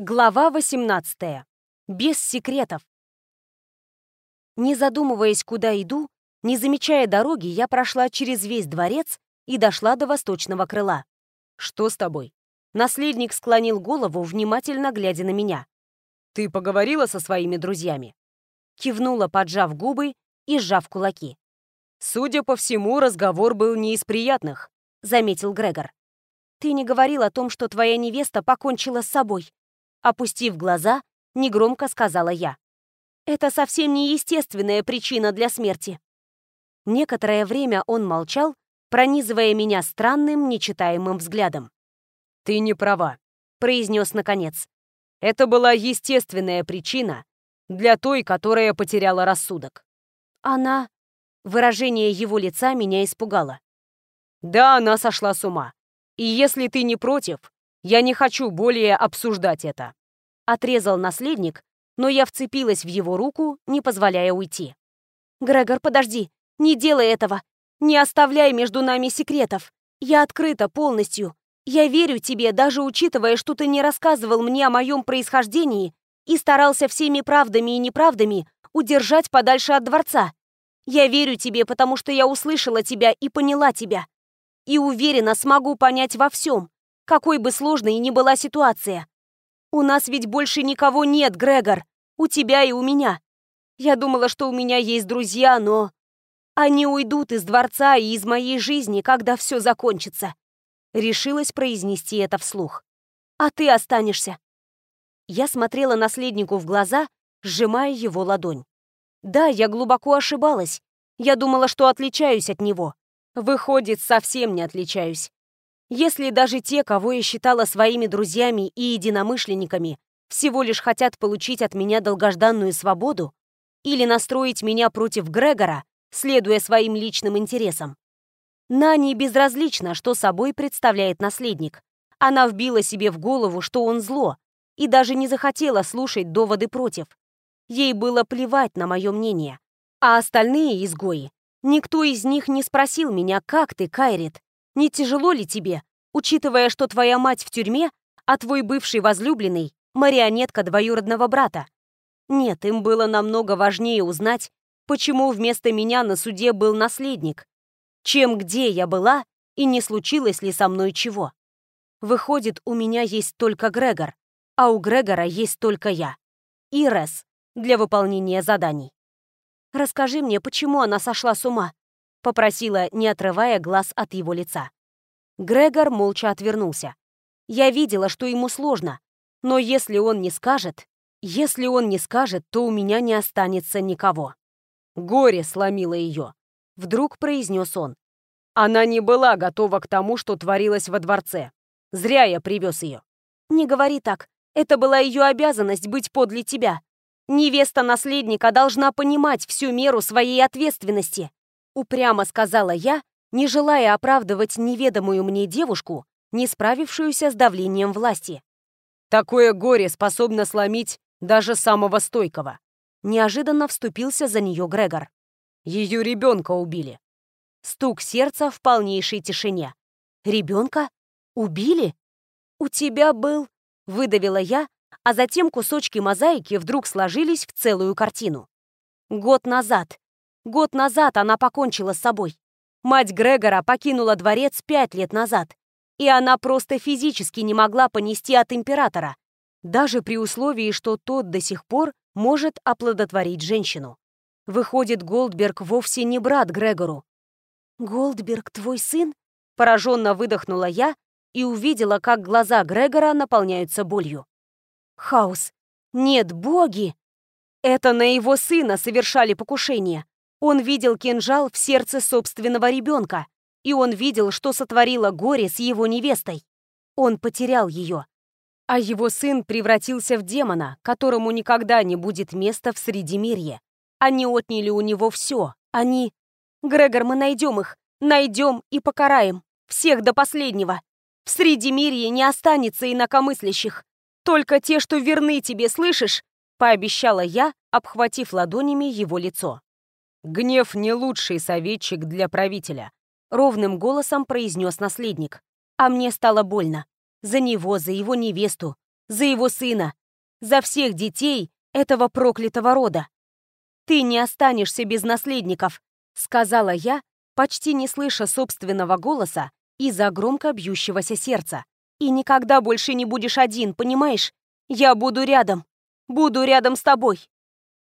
Глава 18. Без секретов. Не задумываясь, куда иду, не замечая дороги, я прошла через весь дворец и дошла до восточного крыла. «Что с тобой?» Наследник склонил голову, внимательно глядя на меня. «Ты поговорила со своими друзьями?» Кивнула, поджав губы и сжав кулаки. «Судя по всему, разговор был не из приятных», — заметил Грегор. «Ты не говорил о том, что твоя невеста покончила с собой», Опустив глаза, негромко сказала я. «Это совсем не естественная причина для смерти». Некоторое время он молчал, пронизывая меня странным, нечитаемым взглядом. «Ты не права», — произнес наконец. «Это была естественная причина для той, которая потеряла рассудок». «Она...» Выражение его лица меня испугало. «Да, она сошла с ума. И если ты не против, я не хочу более обсуждать это. Отрезал наследник, но я вцепилась в его руку, не позволяя уйти. Грегор, подожди, не делай этого. Не оставляй между нами секретов. Я открыта полностью. Я верю тебе, даже учитывая, что ты не рассказывал мне о моем происхождении и старался всеми правдами и неправдами удержать подальше от дворца. Я верю тебе, потому что я услышала тебя и поняла тебя. И уверена, смогу понять во всем, какой бы сложной ни была ситуация. У нас ведь больше никого нет, Грегор. У тебя и у меня. Я думала, что у меня есть друзья, но... Они уйдут из дворца и из моей жизни, когда все закончится. Решилась произнести это вслух. А ты останешься. Я смотрела наследнику в глаза, сжимая его ладонь. Да, я глубоко ошибалась. Я думала, что отличаюсь от него. Выходит, совсем не отличаюсь. Если даже те, кого я считала своими друзьями и единомышленниками, всего лишь хотят получить от меня долгожданную свободу или настроить меня против Грегора, следуя своим личным интересам. Нани безразлично, что собой представляет наследник. Она вбила себе в голову, что он зло, и даже не захотела слушать доводы против. Ей было плевать на мое мнение. А остальные изгои, никто из них не спросил меня, как ты, Кайрит, не тяжело ли тебе, учитывая, что твоя мать в тюрьме, а твой бывший возлюбленный — марионетка двоюродного брата? Нет, им было намного важнее узнать, почему вместо меня на суде был наследник, чем где я была и не случилось ли со мной чего. Выходит, у меня есть только Грегор, а у Грегора есть только я. Ирес для выполнения заданий. «Расскажи мне, почему она сошла с ума?» — попросила, не отрывая глаз от его лица. Грегор молча отвернулся. Я видела, что ему сложно, но если он не скажет, если он не скажет, то у меня не останется никого. Горе сломило ее, вдруг произнес он. Она не была готова к тому, что творилось во дворце. Зря я привез ее. Не говори так. Это была ее обязанность быть подле тебя. Невеста наследника должна понимать всю меру своей ответственности. Упрямо сказала я, не желая оправдывать неведомую мне девушку, не справившуюся с давлением власти. «Такое горе способно сломить даже самого стойкого», неожиданно вступился за нее Грегор. «Ее ребенка убили». Стук сердца в полнейшей тишине. «Ребенка? Убили? У тебя был...» Выдавила я, а затем кусочки мозаики вдруг сложились в целую картину. Год назад. Год назад она покончила с собой. Мать Грегора покинула дворец пять лет назад, и она просто физически не могла понести от императора, даже при условии, что тот до сих пор может оплодотворить женщину. Выходит, Голдберг вовсе не брат Грегору. «Голдберг твой сын?» Пораженно выдохнула я и увидела, как глаза Грегора наполняются болью. «Хаос! Нет, боги!» Это на его сына совершали покушение. Он видел кинжал в сердце собственного ребенка, и он видел, что сотворило горе с его невестой. Он потерял ее. А его сын превратился в демона, которому никогда не будет места в Средимирье. Они отняли у него все. Они... Грегор, мы найдем их. Найдем и покараем. Всех до последнего. В Средимирье не останется инакомыслящих. Только те, что верны тебе, слышишь? Пообещала я, обхватив ладонями его лицо. «Гнев не лучший советчик для правителя», — ровным голосом произнес наследник. А мне стало больно. За него, за его невесту. за его сына, за всех детей этого проклятого рода. «Ты не останешься без наследников», — сказала я, почти не слыша собственного голоса из-за громко бьющегося сердца. «И никогда больше не будешь один, понимаешь? Я буду рядом. Буду рядом с тобой».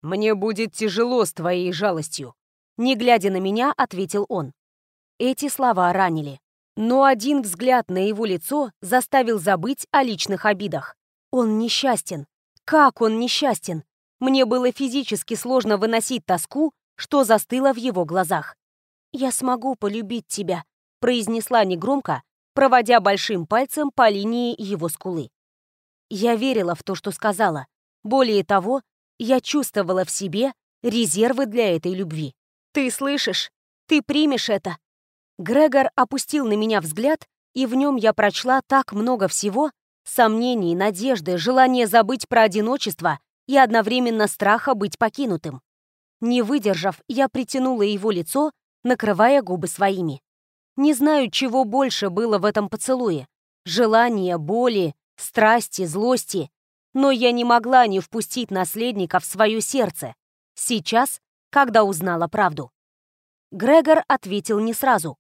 «Мне будет тяжело с твоей жалостью», — не глядя на меня, ответил он. Эти слова ранили. Но один взгляд на его лицо заставил забыть о личных обидах. Он несчастен. Как он несчастен? Мне было физически сложно выносить тоску, что застыло в его глазах. «Я смогу полюбить тебя», — произнесла негромко, проводя большим пальцем по линии его скулы. Я верила в то, что сказала. Более того, я чувствовала в себе резервы для этой любви. «Ты слышишь? Ты примешь это?» Грегор опустил на меня взгляд, и в нем я прочла так много всего — сомнений, надежды, желание забыть про одиночество и одновременно страха быть покинутым. Не выдержав, я притянула его лицо, накрывая губы своими. Не знаю, чего больше было в этом поцелуе — желания, боли, страсти, злости. Но я не могла не впустить наследника в свое сердце. Сейчас, когда узнала правду. Грегор ответил не сразу.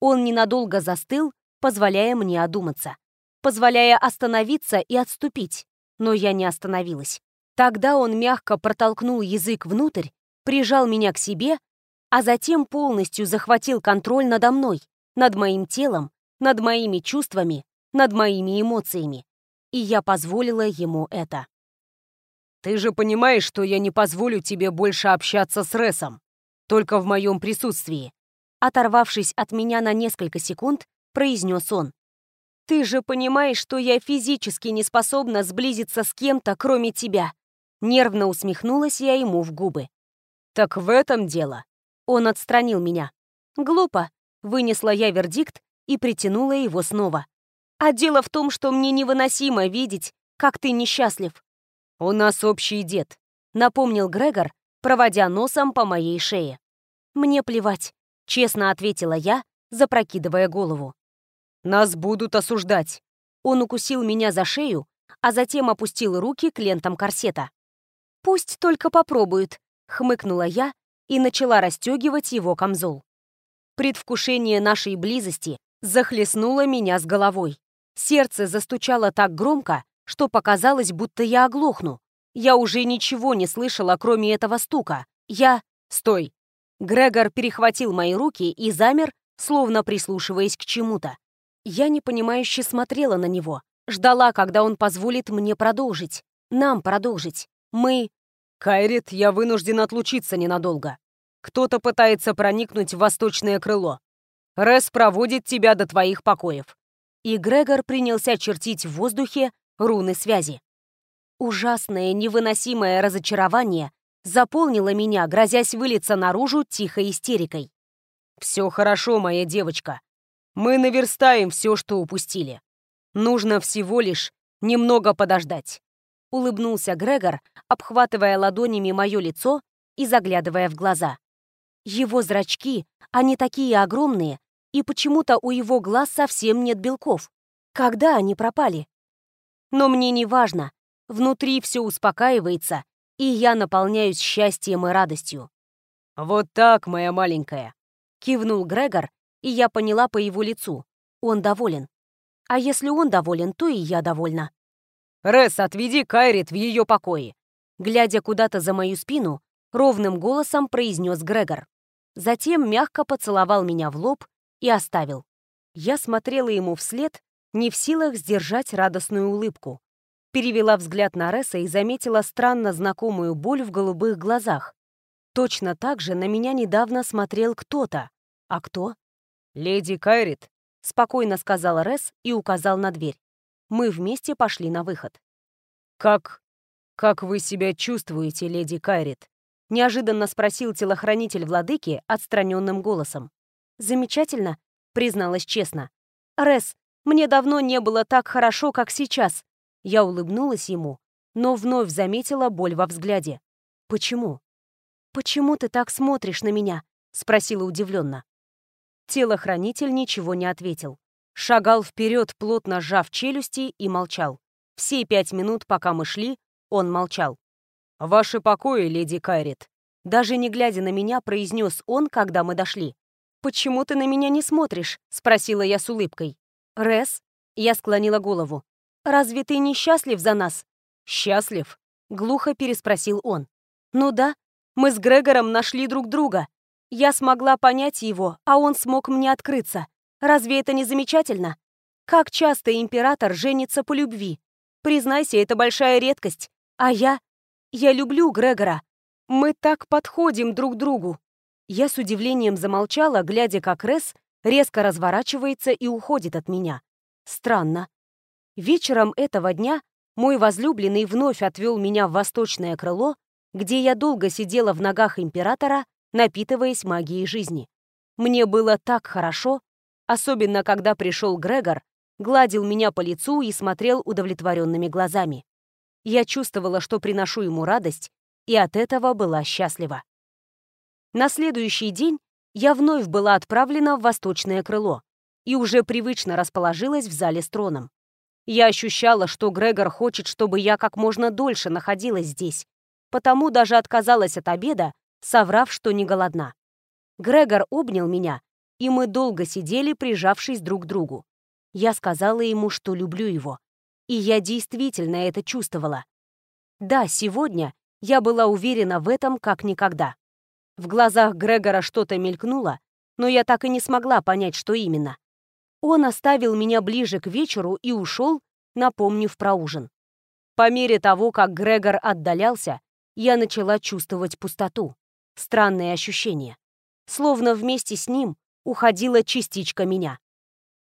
Он ненадолго застыл, позволяя мне одуматься. Позволяя остановиться и отступить. Но я не остановилась. Тогда он мягко протолкнул язык внутрь, прижал меня к себе, а затем полностью захватил контроль надо мной, над моим телом, над моими чувствами, над моими эмоциями и я позволила ему это. «Ты же понимаешь, что я не позволю тебе больше общаться с Ресом, только в моем присутствии», оторвавшись от меня на несколько секунд, произнес он. «Ты же понимаешь, что я физически не способна сблизиться с кем-то, кроме тебя». Нервно усмехнулась я ему в губы. «Так в этом дело». Он отстранил меня. «Глупо», — вынесла я вердикт и притянула его снова. А дело в том, что мне невыносимо видеть, как ты несчастлив. «У нас общий дед», — напомнил Грегор, проводя носом по моей шее. «Мне плевать», — честно ответила я, запрокидывая голову. «Нас будут осуждать». Он укусил меня за шею, а затем опустил руки к лентам корсета. «Пусть только попробуют», — хмыкнула я и начала расстегивать его камзол. Предвкушение нашей близости захлестнуло меня с головой. Сердце застучало так громко, что показалось, будто я оглохну. Я уже ничего не слышала, кроме этого стука. Я... Стой! Грегор перехватил мои руки и замер, словно прислушиваясь к чему-то. Я непонимающе смотрела на него, ждала, когда он позволит мне продолжить. Нам продолжить. Мы... «Кайрит, я вынужден отлучиться ненадолго. Кто-то пытается проникнуть в восточное крыло. Рес проводит тебя до твоих покоев и Грегор принялся чертить в воздухе руны связи. Ужасное, невыносимое разочарование заполнило меня, грозясь вылиться наружу тихой истерикой. «Все хорошо, моя девочка. Мы наверстаем все, что упустили. Нужно всего лишь немного подождать», — улыбнулся Грегор, обхватывая ладонями мое лицо и заглядывая в глаза. Его зрачки, они такие огромные, и почему-то у его глаз совсем нет белков. Когда они пропали? Но мне не важно. Внутри все успокаивается, и я наполняюсь счастьем и радостью. «Вот так, моя маленькая!» — кивнул Грегор, и я поняла по его лицу. Он доволен. А если он доволен, то и я довольна. «Ресс, отведи Кайрит в ее покое!» Глядя куда-то за мою спину, ровным голосом произнес Грегор. Затем мягко поцеловал меня в лоб и оставил. Я смотрела ему вслед, не в силах сдержать радостную улыбку. Перевела взгляд на Ресса и заметила странно знакомую боль в голубых глазах. Точно так же на меня недавно смотрел кто-то. А кто? «Леди Кайрит», — спокойно сказал Ресс и указал на дверь. Мы вместе пошли на выход. «Как... как вы себя чувствуете, леди Кайрит?» — неожиданно спросил телохранитель владыки отстраненным голосом. «Замечательно», — призналась честно. «Рес, мне давно не было так хорошо, как сейчас». Я улыбнулась ему, но вновь заметила боль во взгляде. «Почему?» «Почему ты так смотришь на меня?» — спросила удивленно. Телохранитель ничего не ответил. Шагал вперед, плотно сжав челюсти, и молчал. Все пять минут, пока мы шли, он молчал. «Ваши покои, леди Кайрит», — даже не глядя на меня, произнес он, когда мы дошли. «Почему ты на меня не смотришь?» — спросила я с улыбкой. «Рес?» — я склонила голову. «Разве ты не счастлив за нас?» «Счастлив?» — глухо переспросил он. «Ну да, мы с Грегором нашли друг друга. Я смогла понять его, а он смог мне открыться. Разве это не замечательно? Как часто император женится по любви? Признайся, это большая редкость. А я... Я люблю Грегора. Мы так подходим друг другу. Я с удивлением замолчала, глядя, как Рес резко разворачивается и уходит от меня. Странно. Вечером этого дня мой возлюбленный вновь отвел меня в восточное крыло, где я долго сидела в ногах императора, напитываясь магией жизни. Мне было так хорошо, особенно когда пришел Грегор гладил меня по лицу и смотрел удовлетворенными глазами. Я чувствовала, что приношу ему радость, и от этого была счастлива. На следующий день я вновь была отправлена в восточное крыло и уже привычно расположилась в зале с троном. Я ощущала, что Грегор хочет, чтобы я как можно дольше находилась здесь, потому даже отказалась от обеда, соврав, что не голодна. Грегор обнял меня, и мы долго сидели, прижавшись друг к другу. Я сказала ему, что люблю его. И я действительно это чувствовала. Да, сегодня я была уверена в этом как никогда. В глазах Грегора что-то мелькнуло, но я так и не смогла понять, что именно. Он оставил меня ближе к вечеру и ушел, напомнив про ужин. По мере того, как Грегор отдалялся, я начала чувствовать пустоту. Странные ощущения. Словно вместе с ним уходила частичка меня.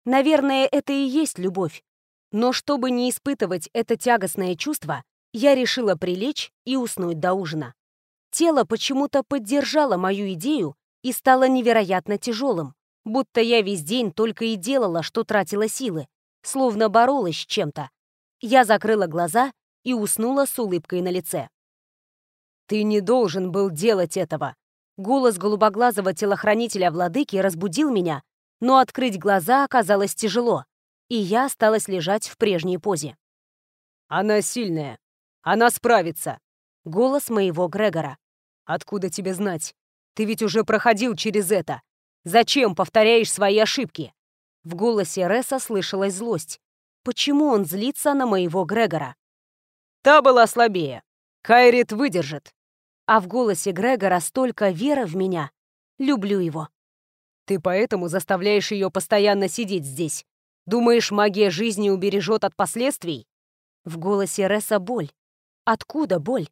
Наверное, это и есть любовь. Но чтобы не испытывать это тягостное чувство, я решила прилечь и уснуть до ужина. Тело почему-то поддержало мою идею и стало невероятно тяжелым, будто я весь день только и делала, что тратила силы, словно боролась с чем-то. Я закрыла глаза и уснула с улыбкой на лице. «Ты не должен был делать этого!» Голос голубоглазого телохранителя владыки разбудил меня, но открыть глаза оказалось тяжело, и я осталась лежать в прежней позе. «Она сильная. Она справится». Голос моего Грегора. «Откуда тебе знать? Ты ведь уже проходил через это. Зачем повторяешь свои ошибки?» В голосе Ресса слышалась злость. Почему он злится на моего Грегора? «Та была слабее. Кайрит выдержит». А в голосе Грегора столько веры в меня. Люблю его. Ты поэтому заставляешь ее постоянно сидеть здесь. Думаешь, магия жизни убережет от последствий? В голосе Ресса боль. Откуда боль?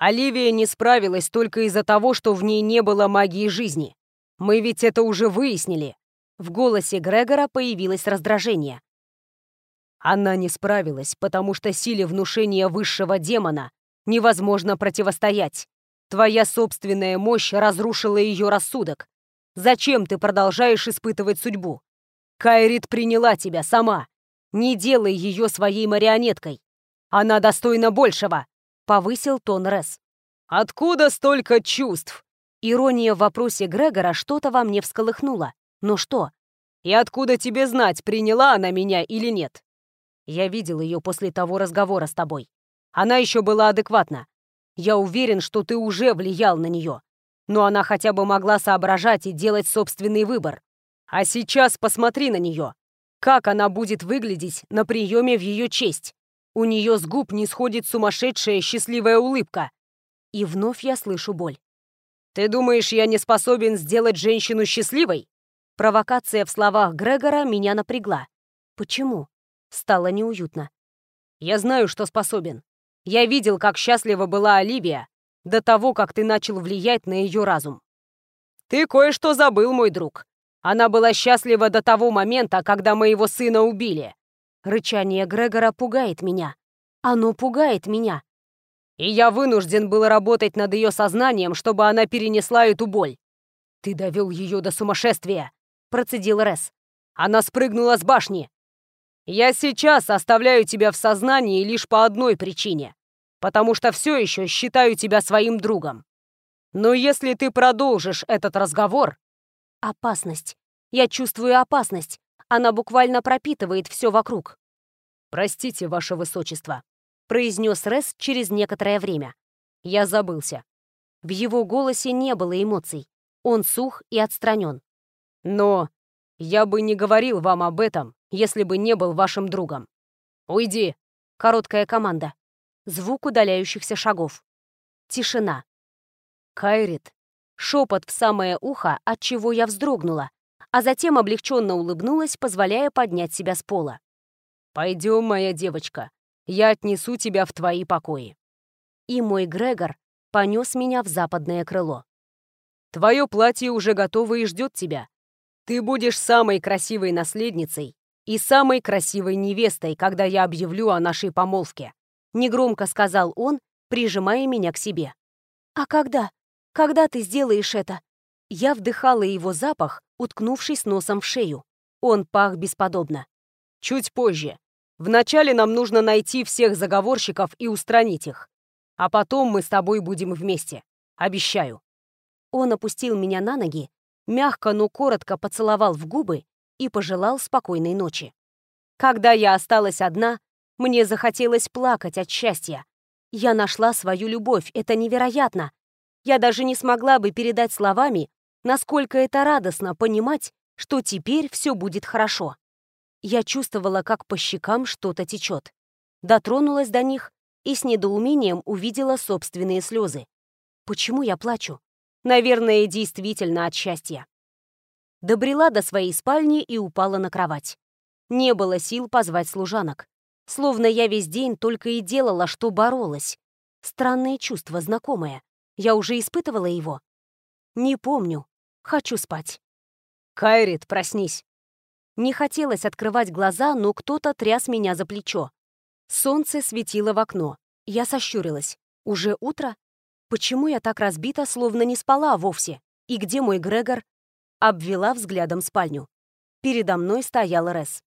Оливия не справилась только из-за того, что в ней не было магии жизни. Мы ведь это уже выяснили. В голосе Грегора появилось раздражение. Она не справилась, потому что силе внушения высшего демона невозможно противостоять. Твоя собственная мощь разрушила ее рассудок. Зачем ты продолжаешь испытывать судьбу? Кайрит приняла тебя сама. Не делай ее своей марионеткой. Она достойна большего!» — повысил тон Рес. «Откуда столько чувств?» Ирония в вопросе Грегора что-то во мне всколыхнула. «Ну что?» «И откуда тебе знать, приняла она меня или нет?» «Я видел ее после того разговора с тобой. Она еще была адекватна. Я уверен, что ты уже влиял на нее но она хотя бы могла соображать и делать собственный выбор. А сейчас посмотри на нее. Как она будет выглядеть на приеме в ее честь? У нее с губ не сходит сумасшедшая счастливая улыбка. И вновь я слышу боль. «Ты думаешь, я не способен сделать женщину счастливой?» Провокация в словах Грегора меня напрягла. Почему? Стало неуютно. «Я знаю, что способен. Я видел, как счастлива была Оливия, до того, как ты начал влиять на ее разум. Ты кое-что забыл, мой друг. Она была счастлива до того момента, когда моего сына убили. Рычание Грегора пугает меня. Оно пугает меня. И я вынужден был работать над ее сознанием, чтобы она перенесла эту боль. Ты довел ее до сумасшествия, процедил Рес. Она спрыгнула с башни. Я сейчас оставляю тебя в сознании лишь по одной причине потому что все еще считаю тебя своим другом. Но если ты продолжишь этот разговор...» «Опасность. Я чувствую опасность. Она буквально пропитывает все вокруг». «Простите, ваше высочество», — произнес Рес через некоторое время. «Я забылся». В его голосе не было эмоций. Он сух и отстранен. «Но я бы не говорил вам об этом, если бы не был вашим другом. Уйди!» Короткая команда. Звук удаляющихся шагов. Тишина. Кайрит. Шепот в самое ухо, от чего я вздрогнула, а затем облегченно улыбнулась, позволяя поднять себя с пола. «Пойдем, моя девочка, я отнесу тебя в твои покои». И мой Грегор понес меня в западное крыло. «Твое платье уже готово и ждет тебя. Ты будешь самой красивой наследницей и самой красивой невестой, когда я объявлю о нашей помолвке», негромко сказал он, прижимая меня к себе. «А когда? Когда ты сделаешь это?» Я вдыхала его запах, уткнувшись носом в шею. Он пах бесподобно. «Чуть позже. Вначале нам нужно найти всех заговорщиков и устранить их. А потом мы с тобой будем вместе. Обещаю». Он опустил меня на ноги, мягко, но коротко поцеловал в губы и пожелал спокойной ночи. Когда я осталась одна, мне захотелось плакать от счастья. Я нашла свою любовь, это невероятно. Я даже не смогла бы передать словами, насколько это радостно понимать, что теперь все будет хорошо. Я чувствовала, как по щекам что-то течет. Дотронулась до них и с недоумением увидела собственные слезы. Почему я плачу? Наверное, действительно от счастья. Добрела до своей спальни и упала на кровать. Не было сил позвать служанок. Словно я весь день только и делала, что боролась. Странное чувство, знакомое. Я уже испытывала его? Не помню. Хочу спать. Кайрит, проснись. Не хотелось открывать глаза, но кто-то тряс меня за плечо. Солнце светило в окно. Я сощурилась. Уже утро? Почему я так разбита, словно не спала вовсе? И где мой Грегор? Обвела взглядом спальню. Передо мной стоял Рес.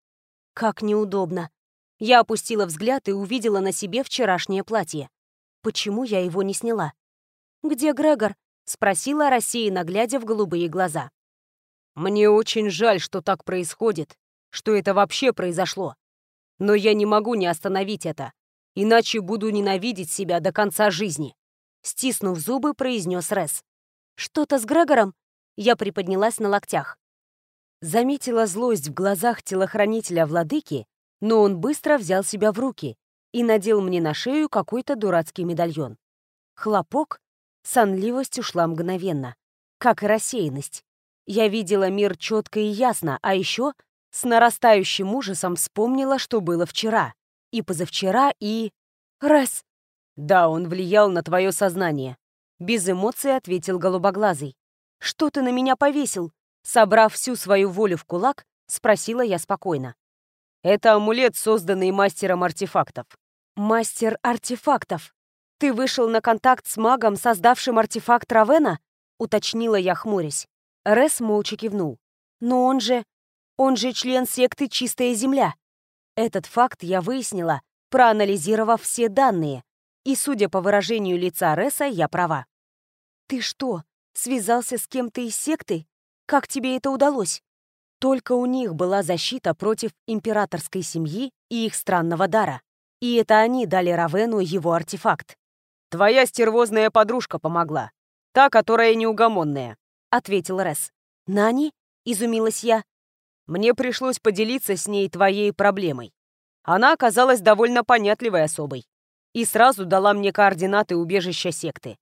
Как неудобно. Я опустила взгляд и увидела на себе вчерашнее платье. Почему я его не сняла? «Где Грегор?» — спросила рассеянно, глядя в голубые глаза. «Мне очень жаль, что так происходит, что это вообще произошло. Но я не могу не остановить это, иначе буду ненавидеть себя до конца жизни», — стиснув зубы, произнес Рес. «Что-то с Грегором?» Я приподнялась на локтях. Заметила злость в глазах телохранителя владыки, но он быстро взял себя в руки и надел мне на шею какой-то дурацкий медальон. Хлопок, Сонливость ушла мгновенно, как и рассеянность. Я видела мир четко и ясно, а еще с нарастающим ужасом вспомнила, что было вчера, и позавчера, и... Раз. Да, он влиял на твое сознание. Без эмоций ответил голубоглазый. Что ты на меня повесил? Собрав всю свою волю в кулак, спросила я спокойно. Это амулет, созданный мастером артефактов. Мастер артефактов. «Ты вышел на контакт с магом, создавшим артефакт Равена?» — уточнила я, хмурясь. Рес молча кивнул. «Но он же... он же член секты «Чистая земля». Этот факт я выяснила, проанализировав все данные. И, судя по выражению лица Реса, я права. «Ты что, связался с кем-то из секты? Как тебе это удалось?» Только у них была защита против императорской семьи и их странного дара. И это они дали Равену его артефакт. «Твоя стервозная подружка помогла. Та, которая неугомонная», — ответил Рес. «Нани?» — изумилась я. «Мне пришлось поделиться с ней твоей проблемой. Она оказалась довольно понятливой особой и сразу дала мне координаты убежища секты.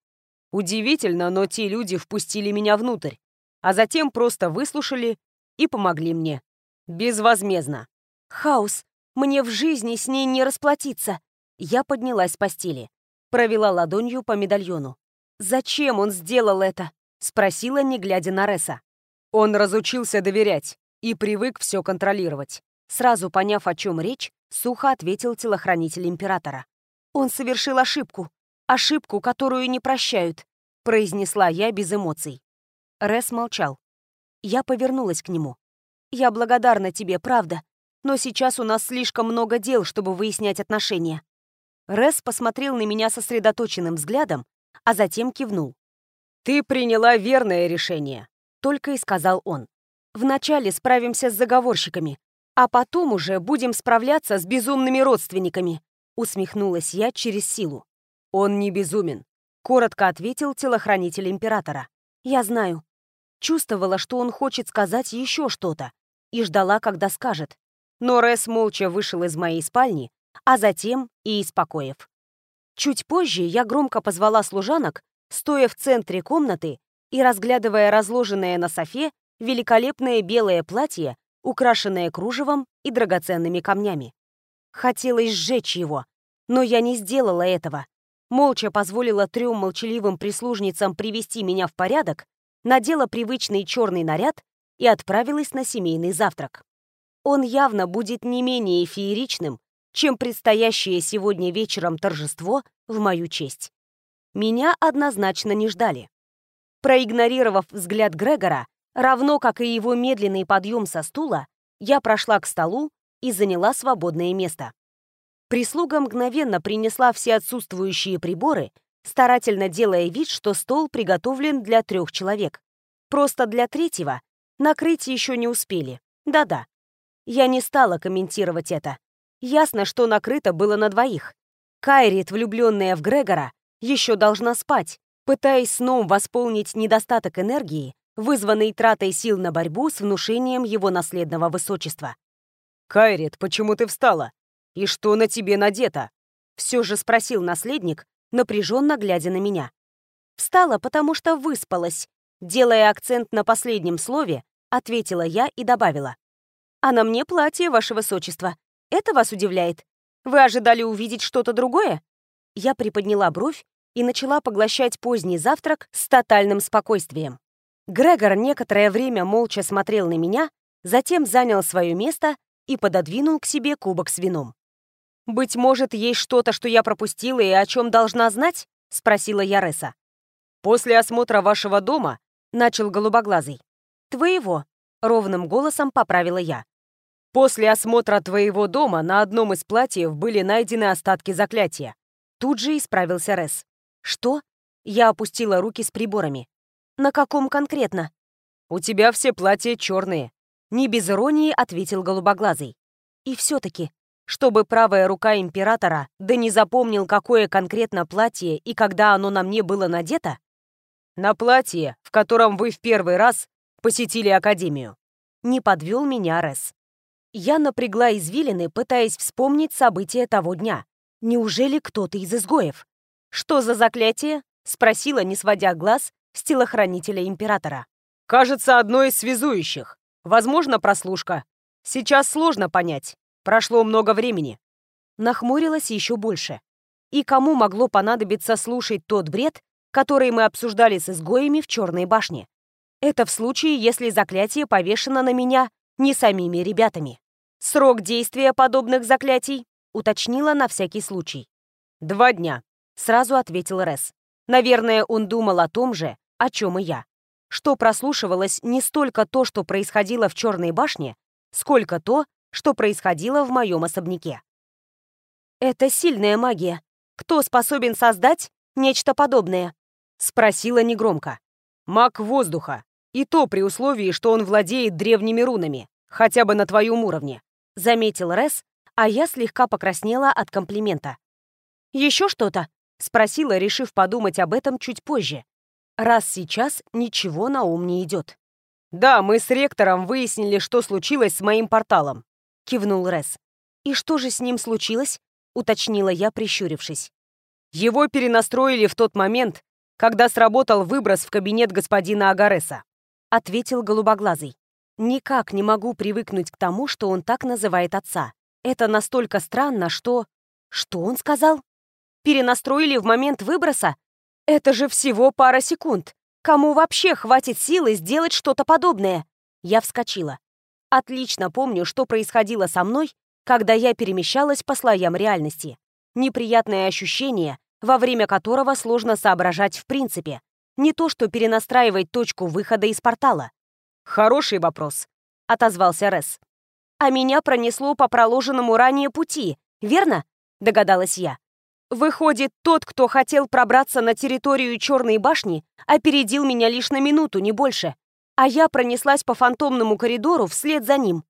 Удивительно, но те люди впустили меня внутрь, а затем просто выслушали и помогли мне. Безвозмездно. Хаос. Мне в жизни с ней не расплатиться. Я поднялась с постели. Провела ладонью по медальону. «Зачем он сделал это?» — спросила, не глядя на Реса. Он разучился доверять и привык все контролировать. Сразу поняв, о чем речь, сухо ответил телохранитель императора. «Он совершил ошибку. Ошибку, которую не прощают», — произнесла я без эмоций. Рес молчал. Я повернулась к нему. «Я благодарна тебе, правда, но сейчас у нас слишком много дел, чтобы выяснять отношения. Рес посмотрел на меня сосредоточенным взглядом, а затем кивнул. «Ты приняла верное решение», — только и сказал он. «Вначале справимся с заговорщиками. А потом уже будем справляться с безумными родственниками, усмехнулась я через силу. Он не безумен, коротко ответил телохранитель императора. Я знаю. Чувствовала, что он хочет сказать еще что-то, и ждала, когда скажет. Но Рэс молча вышел из моей спальни, а затем и из покоев. Чуть позже я громко позвала служанок, стоя в центре комнаты и разглядывая разложенное на софе великолепное белое платье, украшенное кружевом и драгоценными камнями. Хотелось сжечь его, но я не сделала этого. Молча позволила трем молчаливым прислужницам привести меня в порядок, надела привычный черный наряд и отправилась на семейный завтрак. Он явно будет не менее фееричным, чем предстоящее сегодня вечером торжество в мою честь. Меня однозначно не ждали. Проигнорировав взгляд Грегора, равно как и его медленный подъем со стула, я прошла к столу и заняла свободное место. Прислуга мгновенно принесла все отсутствующие приборы, старательно делая вид, что стол приготовлен для трех человек. Просто для третьего накрыть еще не успели. Да-да. Я не стала комментировать это. Ясно, что накрыто было на двоих. Кайрит, влюбленная в Грегора, еще должна спать, пытаясь сном восполнить недостаток энергии, вызванный тратой сил на борьбу с внушением его наследного высочества. «Кайрит, почему ты встала? И что на тебе надето?» Все же спросил наследник, напряженно глядя на меня. «Встала, потому что выспалась», делая акцент на последнем слове, ответила я и добавила. «А на мне платье, ваше высочество. Это вас удивляет? Вы ожидали увидеть что-то другое?» Я приподняла бровь и начала поглощать поздний завтрак с тотальным спокойствием. Грегор некоторое время молча смотрел на меня, затем занял свое место и пододвинул к себе кубок с вином. «Быть может, есть что-то, что я пропустила и о чем должна знать?» — спросила Яреса. «После осмотра вашего дома», — начал голубоглазый. «Твоего», — ровным голосом поправила я. После осмотра твоего дома на одном из платьев были найдены остатки заклятия. Тут же исправился Рес. Что? Я опустила руки с приборами. На каком конкретно? У тебя все платья черные. Не без иронии ответил голубоглазый. И все-таки, чтобы правая рука императора да не запомнил, какое конкретно платье и когда оно на мне было надето? На платье, в котором вы в первый раз посетили Академию. Не подвел меня Рес. Я напрягла извилины, пытаясь вспомнить события того дня. Неужели кто-то из изгоев? «Что за заклятие?» — спросила, не сводя глаз, с телохранителя императора. «Кажется, одно из связующих. Возможно, прослушка. Сейчас сложно понять. Прошло много времени». Нахмурилась еще больше. И кому могло понадобиться слушать тот бред, который мы обсуждали с изгоями в Черной башне? Это в случае, если заклятие повешено на меня не самими ребятами. Срок действия подобных заклятий уточнила на всякий случай. «Два дня», — сразу ответил Рес. Наверное, он думал о том же, о чем и я. Что прослушивалось не столько то, что происходило в Черной башне, сколько то, что происходило в моем особняке. «Это сильная магия. Кто способен создать нечто подобное?» — спросила негромко. «Маг воздуха. И то при условии, что он владеет древними рунами, хотя бы на твоем уровне. — заметил Рес, а я слегка покраснела от комплимента. «Еще что-то?» — спросила, решив подумать об этом чуть позже. Раз сейчас ничего на ум не идет. «Да, мы с ректором выяснили, что случилось с моим порталом», — кивнул Рес. «И что же с ним случилось?» — уточнила я, прищурившись. «Его перенастроили в тот момент, когда сработал выброс в кабинет господина Агареса», — ответил голубоглазый. Никак не могу привыкнуть к тому, что он так называет отца. Это настолько странно, что... Что он сказал? Перенастроили в момент выброса? Это же всего пара секунд. Кому вообще хватит силы сделать что-то подобное? Я вскочила. Отлично помню, что происходило со мной, когда я перемещалась по слоям реальности. Неприятное ощущение, во время которого сложно соображать в принципе. Не то, что перенастраивать точку выхода из портала. «Хороший вопрос», — отозвался Рес. «А меня пронесло по проложенному ранее пути, верно?» — догадалась я. «Выходит, тот, кто хотел пробраться на территорию Черной башни, опередил меня лишь на минуту, не больше, а я пронеслась по фантомному коридору вслед за ним».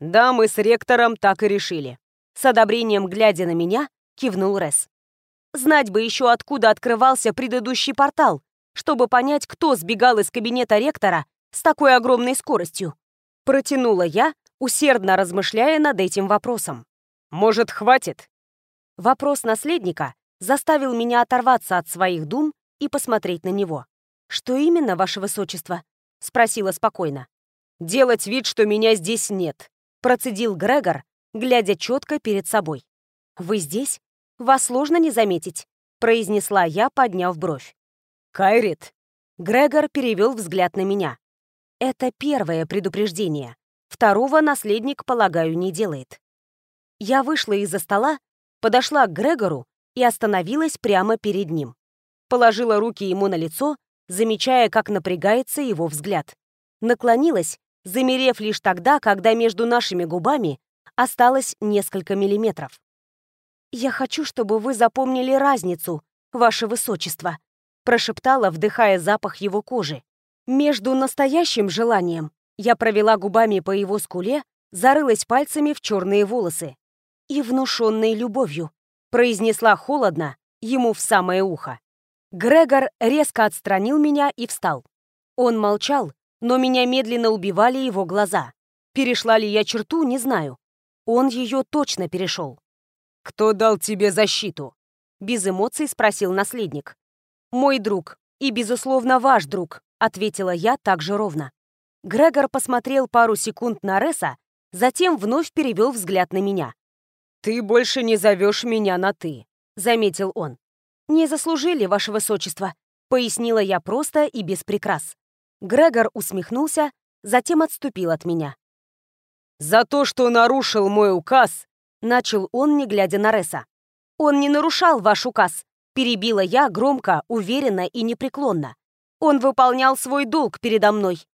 «Да, мы с ректором так и решили». С одобрением глядя на меня, кивнул Рес. Знать бы еще, откуда открывался предыдущий портал, чтобы понять, кто сбегал из кабинета ректора с такой огромной скоростью. Протянула я, усердно размышляя над этим вопросом. «Может, хватит?» Вопрос наследника заставил меня оторваться от своих дум и посмотреть на него. «Что именно, ваше высочество?» — спросила спокойно. «Делать вид, что меня здесь нет», — процедил Грегор, глядя четко перед собой. «Вы здесь? Вас сложно не заметить», — произнесла я, подняв бровь. «Кайрит!» Грегор перевел взгляд на меня. «Это первое предупреждение. Второго наследник, полагаю, не делает». Я вышла из-за стола, подошла к Грегору и остановилась прямо перед ним. Положила руки ему на лицо, замечая, как напрягается его взгляд. Наклонилась, замерев лишь тогда, когда между нашими губами осталось несколько миллиметров. «Я хочу, чтобы вы запомнили разницу, ваше высочество», прошептала, вдыхая запах его кожи. Между настоящим желанием я провела губами по его скуле, зарылась пальцами в черные волосы. И внушенной любовью, произнесла холодно, ему в самое ухо. Грегор резко отстранил меня и встал. Он молчал, но меня медленно убивали его глаза. Перешла ли я черту, не знаю. Он ее точно перешел. «Кто дал тебе защиту?» Без эмоций спросил наследник. «Мой друг. И, безусловно, ваш друг», — ответила я также ровно. Грегор посмотрел пару секунд на Реса, затем вновь перевел взгляд на меня. «Ты больше не зовешь меня на «ты», — заметил он. «Не заслужили, ваше высочество», — пояснила я просто и без прикрас. Грегор усмехнулся, затем отступил от меня. «За то, что нарушил мой указ», — начал он, не глядя на Реса. «Он не нарушал ваш указ», — перебила я громко, уверенно и непреклонно. «Он выполнял свой долг передо мной.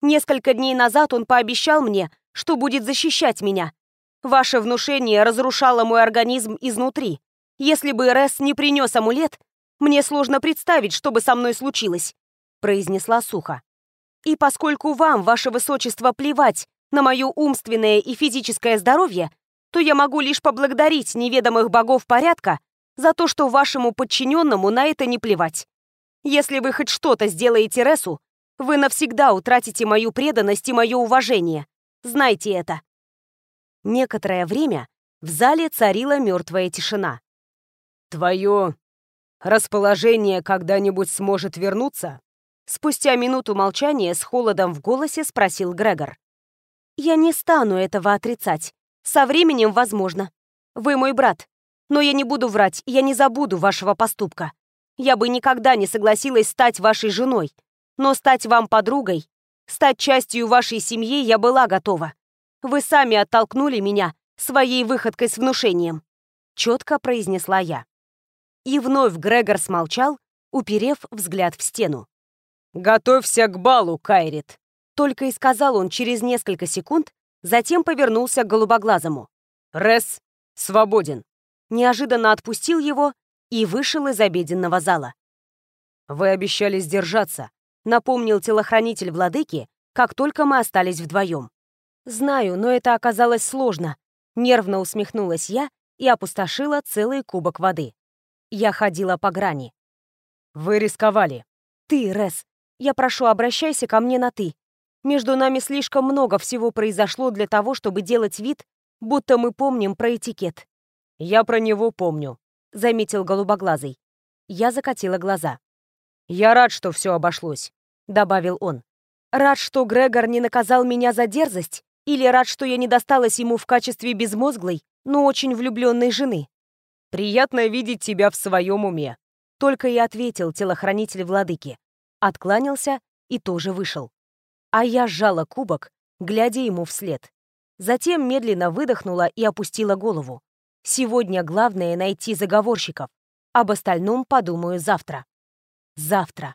Несколько дней назад он пообещал мне, что будет защищать меня. Ваше внушение разрушало мой организм изнутри. Если бы Рес не принес амулет, мне сложно представить, что бы со мной случилось», — произнесла сухо. «И поскольку вам, ваше высочество, плевать на мое умственное и физическое здоровье, то я могу лишь поблагодарить неведомых богов порядка за то, что вашему подчиненному на это не плевать. Если вы хоть что-то сделаете Ресу, вы навсегда утратите мою преданность и мое уважение. Знайте это». Некоторое время в зале царила мертвая тишина. «Твое расположение когда-нибудь сможет вернуться?» Спустя минуту молчания с холодом в голосе спросил Грегор. «Я не стану этого отрицать. Со временем возможно. Вы мой брат. Но я не буду врать, я не забуду вашего поступка. Я бы никогда не согласилась стать вашей женой. Но стать вам подругой, стать частью вашей семьи я была готова. Вы сами оттолкнули меня своей выходкой с внушением. Четко произнесла я. И вновь Грегор смолчал, уперев взгляд в стену. «Готовься к балу, Кайрит!» Только и сказал он через несколько секунд, затем повернулся к голубоглазому. «Рес свободен!» Неожиданно отпустил его и вышел из обеденного зала. «Вы обещали сдержаться», — напомнил телохранитель владыки, как только мы остались вдвоем. «Знаю, но это оказалось сложно», — нервно усмехнулась я и опустошила целый кубок воды. Я ходила по грани. «Вы рисковали». «Ты, Рес, я прошу, обращайся ко мне на «ты». Между нами слишком много всего произошло для того, чтобы делать вид, будто мы помним про этикет. «Я про него помню», — заметил голубоглазый. Я закатила глаза. «Я рад, что все обошлось», — добавил он. «Рад, что Грегор не наказал меня за дерзость? Или рад, что я не досталась ему в качестве безмозглой, но очень влюбленной жены?» «Приятно видеть тебя в своем уме», — только и ответил телохранитель владыки откланялся и тоже вышел. А я сжала кубок, глядя ему вслед. Затем медленно выдохнула и опустила голову. Сегодня главное найти заговорщиков. Об остальном подумаю завтра. Завтра.